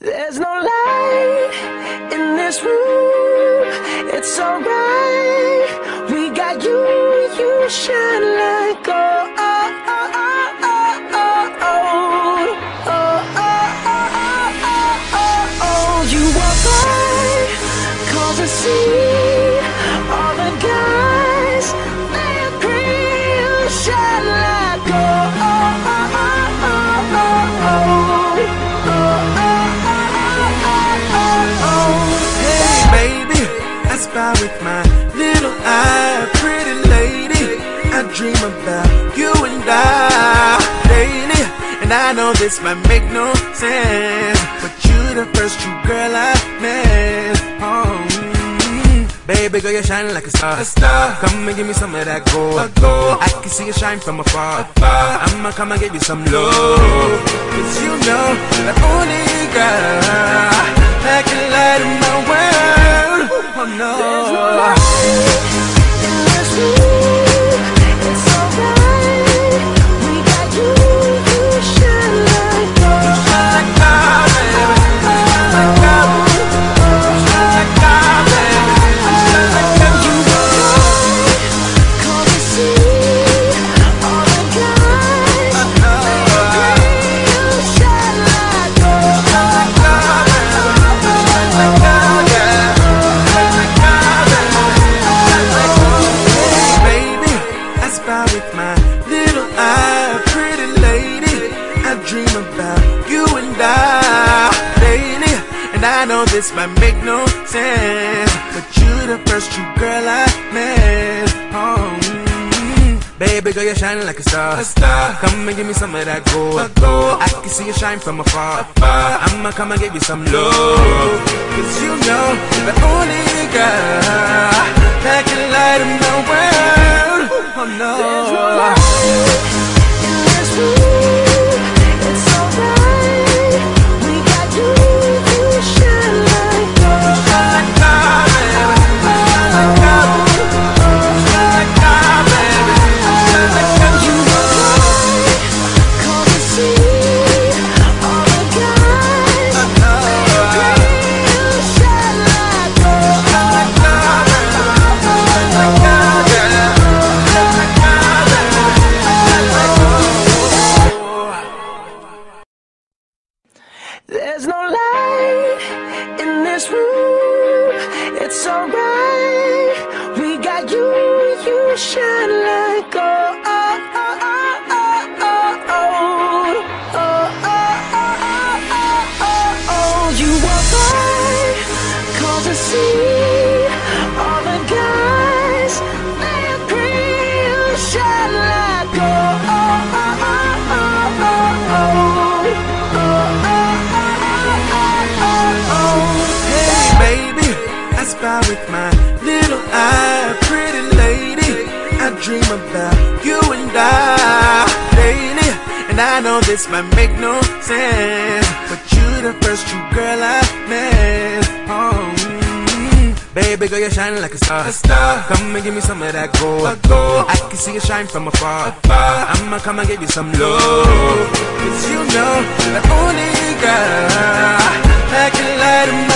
There's no light in this room. It's alright. I with my little eye, pretty lady. I dream about you and I daily, and I know this might make no sense, but you the first true girl I met. Oh, baby girl, you're shining like a star. A star. Come and give me some of that gold. gold. I can see you shine from afar. afar. I'ma come and give you some love, cause you know the only girl this might make no sense, but you the first true girl I met. Oh. mm, Baby girl, you're shining like a star. A star. Come and give me some of that gold. gold. I can see you shine from afar. afar. I'ma come and give you some love. Cause you know, the only girl There's no light in this room. It's alright. We got you. You shine like gold. Oh, oh, oh, oh, oh, oh. Oh, oh, oh, oh, oh, oh. You walk by, 'cause I see with my little eye, pretty lady. I dream about you and I lady. And I know this might make no sense, but you the first true girl I met. Oh. Baby girl, you're shining like a star. a star. Come and give me some of that gold. gold. I can see you shine from afar. afar. I'ma come and give you some love. Cause you know, the only girl that can light